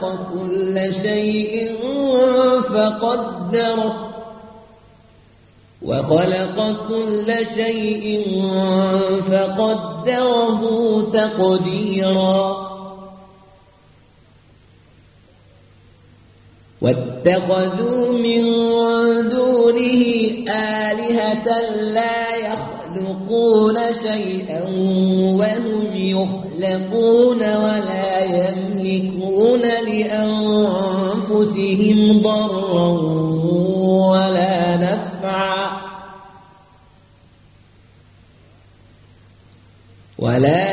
وخلق كل شيء فقدره وخلق كل شيء فقدره تقديرا واتخذوا من دونه آلهة لا يخلقون شيئا وهم يخلقون ولا يملكون لأنفسهم ضرا ولا نفعا. ولا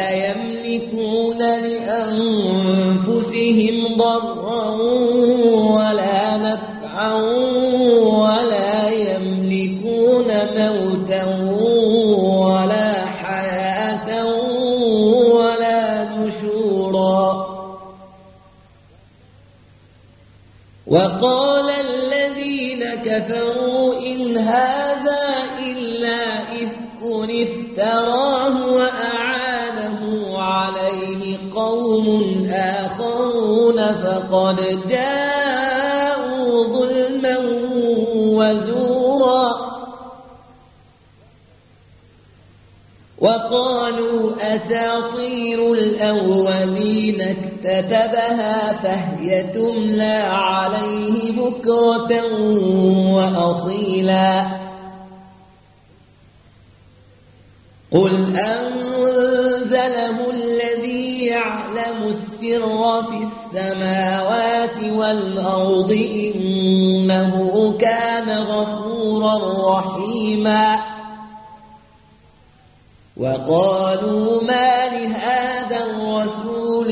فهي تملى عليه بكرة وأصيلا قل أنزله الذي يعلم السر في السماوات والأرض إنه كان غفورا رحيما وقالوا ما لهذا الرسول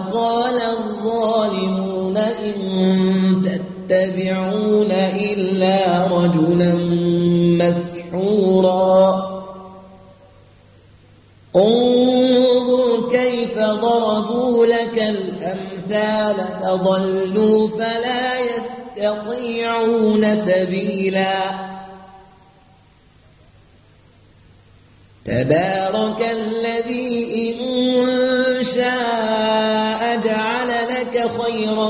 تتبعون إلا رجلا مسحورا. انظر كيف ضربوا لك الأمثال فضلوا فلا يستطيعون سبيلا. تبارك الذي إن شاء جعل لك خيرا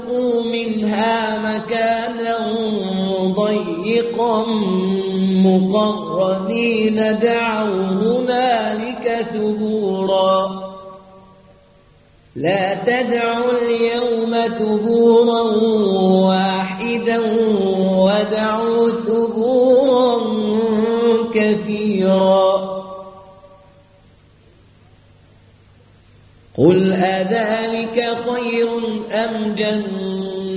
مكانا ضيقا مقرنين. دعوا هنالك ثبورا. لا تدعوا اليوم ثبورا واحدا ودعوا ثبورا كثيرا. قل أذلك خير أم جنة؟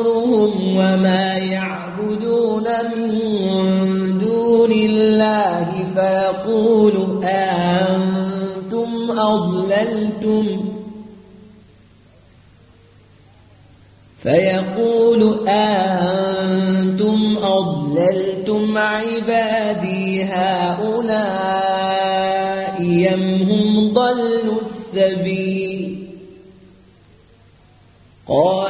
نحشرهم وما يعبدون من دون الله فيقول أنتم أضللتم فيقول أنتم أضللتم عبادي هؤلاء يم هم ضلوا السبيل قالوا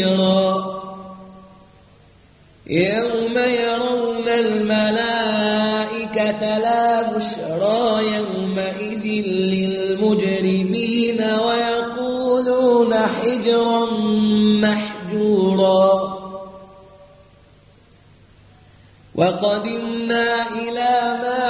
كبيرا يوم يرون الملائكة لا بشرى يومئذ للمجرمين ويقولون حجرا محجورا. وقدمنا إلى ما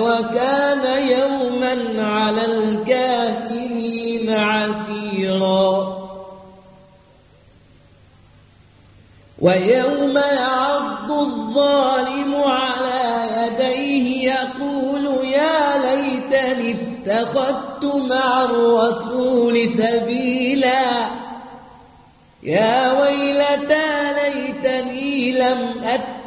وكان يوما على الكافرين عسيرا. ويوم يعض الظالم على يديه يقول يا ليتني اتخذت مع الرسول سبيلا. يا ويلتى ليتني لم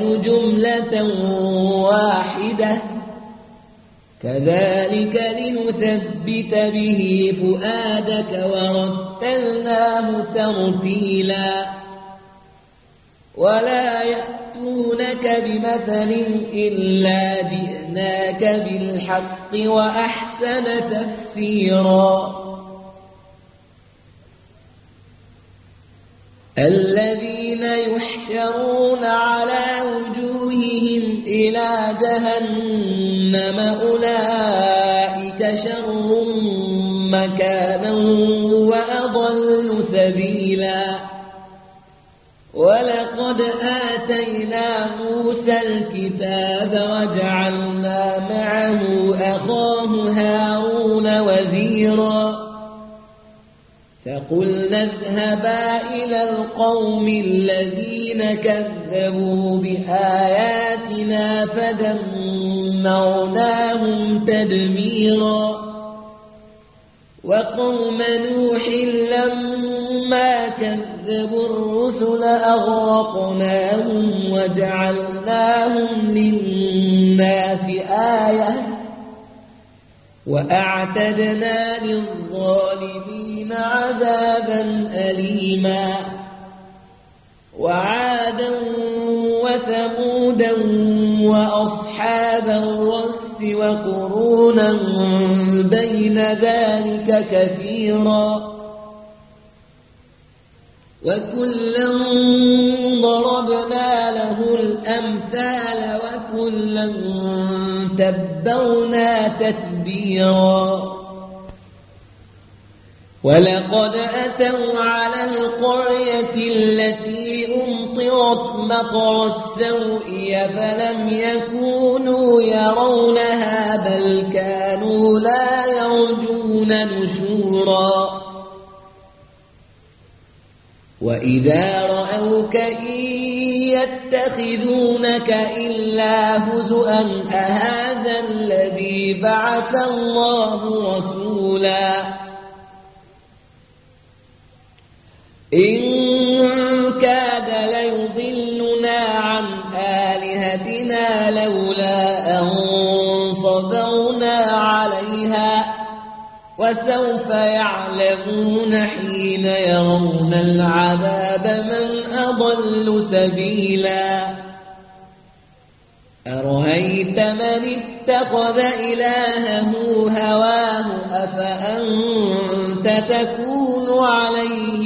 جملة واحدة. كذلك لنثبت به فؤادك ورتلناه ترتيلا. ولا يأتونك بمثل إلا جئناك بالحق وأحسن تفسيرا. الذين يحشرون على وجوههم إلى جهنم أولئك شر مكانا وأضل سبيلا. ولقد آتينا موسى الكتاب وجعلنا فقلنا اذهبا إلى القوم الذين كذبوا بآياتنا فدمرناهم تدميرا وقوم نوح لما كذبوا الرسل أغرقناهم وجعلناهم للناس آية وأعتدنا للظالمين عذابا أليما. وعادا وثمودا وأصحاب الرس وقرونا بين ذلك كثيرا. وكلا ضربنا له الأمثال وكلا تبرنا تتبيرا ولقد أتوا على القرية التي أمطرت مطر السوء فلم يكونوا يرونها بل كانوا لا يرجون نشورا. وإذا رأوك إن يتخذونك إلا هزؤا أهذا الذي بعث الله رسولا؟ إن وسوف يعلمون حين يرون العذاب من أضل سبيلا. أرهيت من اتخذ إلهه هواه أفأنت تكون عليه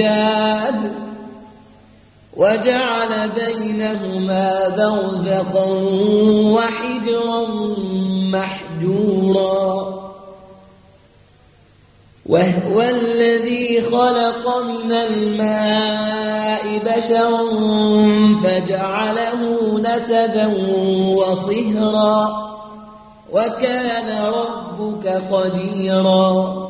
أجاد وجعل بينهما برزقا وحجرا محجورا. وهو الذي خلق من الماء بشرا فجعله نسبا وصهرا. وكان ربك قديرا.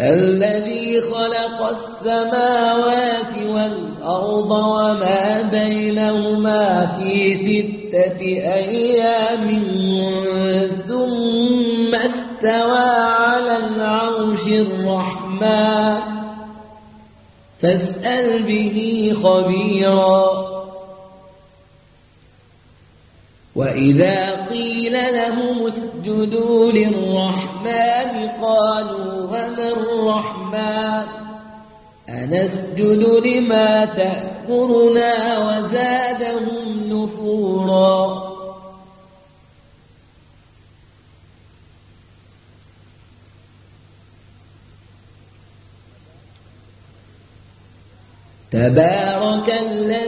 الذي خلق السماوات والأرض وما بينهما في ستة أيام ثم استوى على العرش الرحمن. فاسأل به خبيرا. وإذا قيل لهم اسجدوا للرحمن قالوا وما الرحمن أنسجد لما تأمرنا وزادهم نفورا تبارك الذي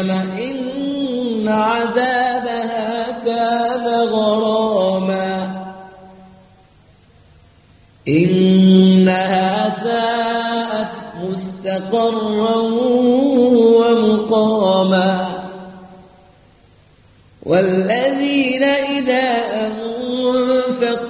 إن عذابها كان غراما. إنها ساءت مستقرا ومقاما. والذين إذا أنفقوا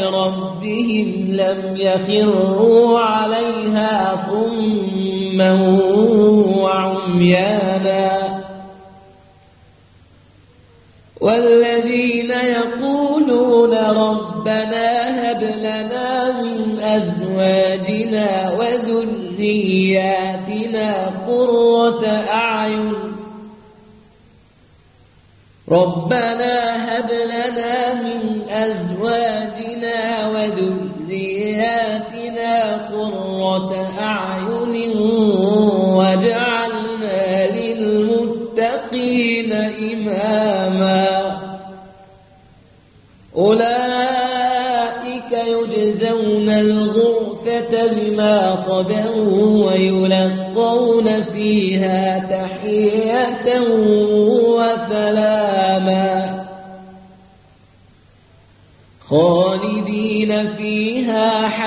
ربهم لم يخروا عليها صما وعميانا. والذين يقولون ربنا هب لنا من أزواجنا وذرياتنا قرة أعين. ربنا هب لنا من أزواجنا أعين واجعلنا للمتقين إماما. أولئك يجزون الغرفة بما صبروا ويلقون فيها تحية وسلاما